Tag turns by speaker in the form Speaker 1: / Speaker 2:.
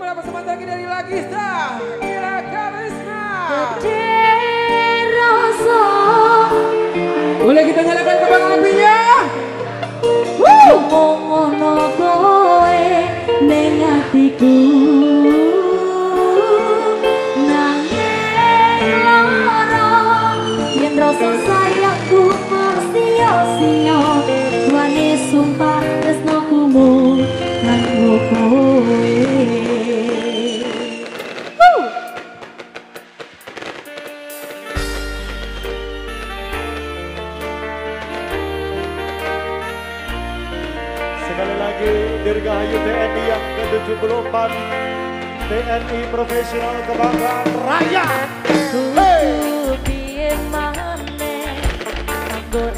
Speaker 1: Terima kasih lagi dari Lagista, Kira Karisma.
Speaker 2: Rasa
Speaker 1: Boleh kita nyalakan kembang apinya?
Speaker 2: ngono kowe ning atiku nanging lara yen rasa
Speaker 3: lagi Dirgahayu TNI yang ke-74 TNI Profesional Kebanggaan
Speaker 2: piye maneh Anggo